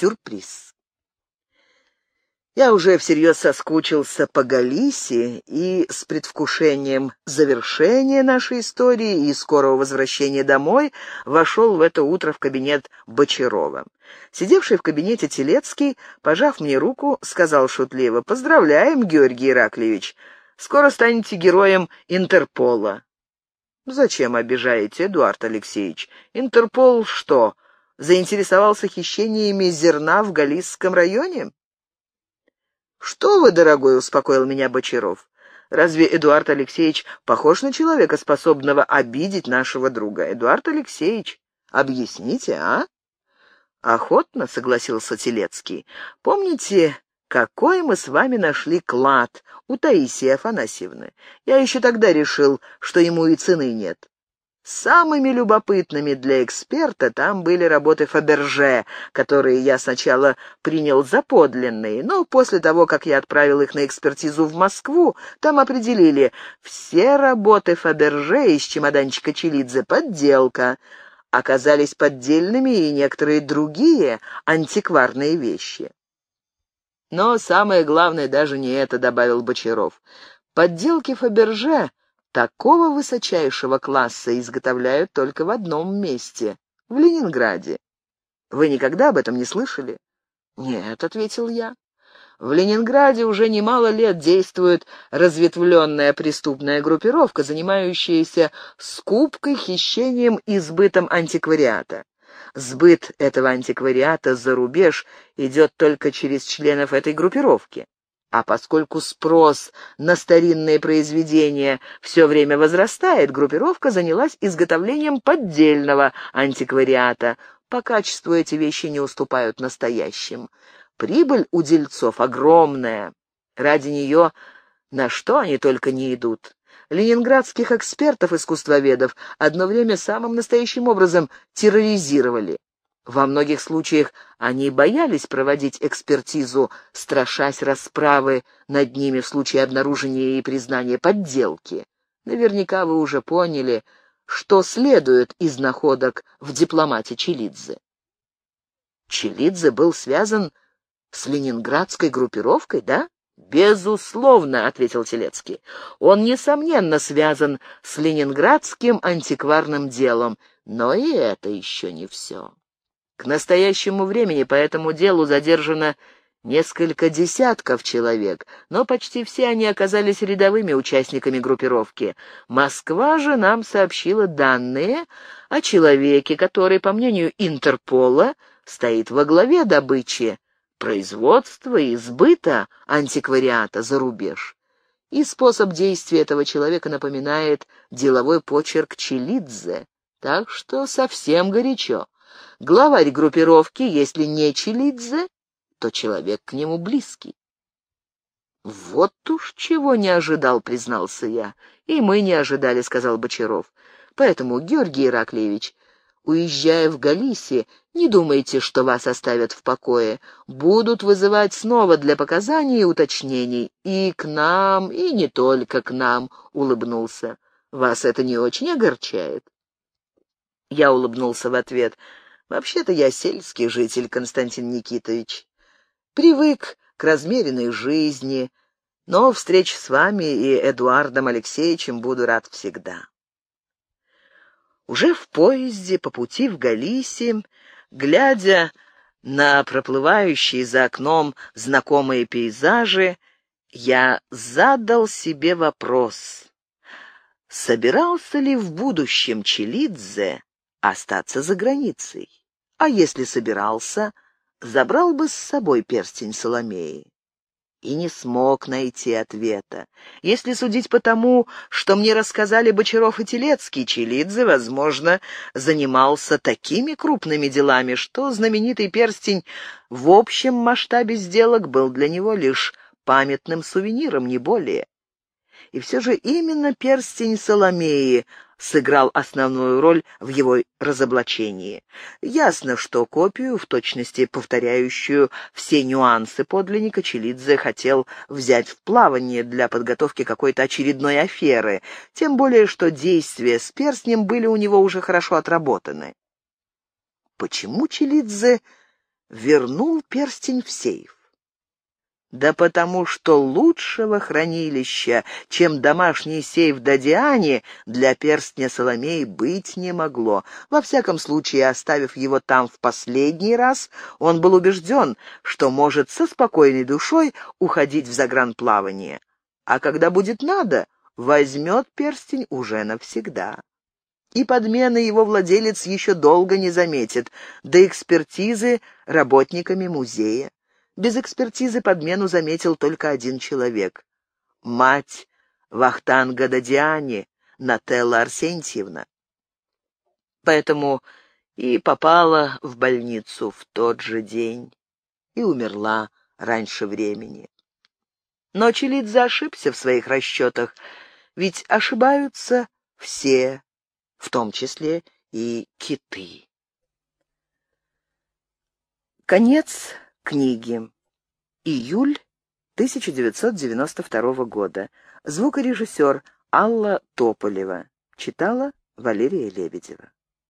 сюрприз. Я уже всерьез соскучился по Галисе и с предвкушением завершения нашей истории и скорого возвращения домой вошел в это утро в кабинет Бочарова. Сидевший в кабинете Телецкий, пожав мне руку, сказал шутливо, «Поздравляем, Георгий Ираклевич, скоро станете героем Интерпола». «Зачем обижаете, Эдуард Алексеевич? Интерпол что, заинтересовался хищениями зерна в Галисском районе?» «Что вы, дорогой», — успокоил меня Бочаров. «Разве Эдуард Алексеевич похож на человека, способного обидеть нашего друга? Эдуард Алексеевич, объясните, а?» «Охотно», — согласился Телецкий. «Помните, какой мы с вами нашли клад у Таисии Афанасьевны? Я еще тогда решил, что ему и цены нет. Самыми любопытными для эксперта там были работы Фаберже, которые я сначала принял за подлинные, но после того, как я отправил их на экспертизу в Москву, там определили, все работы Фаберже из чемоданчика Челидзе — подделка. Оказались поддельными и некоторые другие антикварные вещи. Но самое главное даже не это, — добавил Бочаров. Подделки Фаберже Такого высочайшего класса изготовляют только в одном месте — в Ленинграде. Вы никогда об этом не слышали? Нет, — ответил я. В Ленинграде уже немало лет действует разветвленная преступная группировка, занимающаяся скупкой, хищением и сбытом антиквариата. Сбыт этого антиквариата за рубеж идет только через членов этой группировки. А поскольку спрос на старинные произведения все время возрастает, группировка занялась изготовлением поддельного антиквариата. По качеству эти вещи не уступают настоящим. Прибыль у дельцов огромная. Ради нее на что они только не идут. Ленинградских экспертов-искусствоведов одно время самым настоящим образом терроризировали. Во многих случаях они боялись проводить экспертизу, страшась расправы над ними в случае обнаружения и признания подделки. Наверняка вы уже поняли, что следует из находок в дипломате Челидзе. Челидзе был связан с ленинградской группировкой, да? «Безусловно», — ответил Телецкий. «Он, несомненно, связан с ленинградским антикварным делом, но и это еще не все». К настоящему времени по этому делу задержано несколько десятков человек, но почти все они оказались рядовыми участниками группировки. Москва же нам сообщила данные о человеке, который, по мнению Интерпола, стоит во главе добычи, производства и сбыта антиквариата за рубеж. И способ действия этого человека напоминает деловой почерк Челидзе, так что совсем горячо. Главарь группировки, если не Челидзе, то человек к нему близкий. «Вот уж чего не ожидал», — признался я. «И мы не ожидали», — сказал Бочаров. «Поэтому, Георгий Ираклевич, уезжая в Галисии, не думайте, что вас оставят в покое. Будут вызывать снова для показаний и уточнений. И к нам, и не только к нам», — улыбнулся. «Вас это не очень огорчает?» Я улыбнулся в ответ. Вообще-то я сельский житель, Константин Никитович. Привык к размеренной жизни, но встреч с вами и Эдуардом Алексеевичем буду рад всегда. Уже в поезде по пути в Галисии, глядя на проплывающие за окном знакомые пейзажи, я задал себе вопрос, собирался ли в будущем Челидзе остаться за границей? А если собирался, забрал бы с собой перстень Соломеи. И не смог найти ответа. Если судить по тому, что мне рассказали Бочаров и Телецкий, Челидзе, возможно, занимался такими крупными делами, что знаменитый перстень в общем масштабе сделок был для него лишь памятным сувениром, не более. И все же именно перстень Соломеи сыграл основную роль в его разоблачении. Ясно, что копию, в точности повторяющую все нюансы подлинника, Челидзе хотел взять в плавание для подготовки какой-то очередной аферы, тем более что действия с перстнем были у него уже хорошо отработаны. Почему Челидзе вернул перстень в сейф? Да потому что лучшего хранилища, чем домашний сейф Дадиани, для перстня Соломеи быть не могло. Во всяком случае, оставив его там в последний раз, он был убежден, что может со спокойной душой уходить в загранплавание. А когда будет надо, возьмет перстень уже навсегда. И подмены его владелец еще долго не заметит, до экспертизы работниками музея. Без экспертизы подмену заметил только один человек. Мать Вахтанга Дадиани, Нателла Арсентьевна. Поэтому и попала в больницу в тот же день и умерла раньше времени. Но Челидзе ошибся в своих расчетах, ведь ошибаются все, в том числе и киты. Конец Книги. Июль 1992 года. Звукорежиссер Алла Тополева. Читала Валерия Лебедева.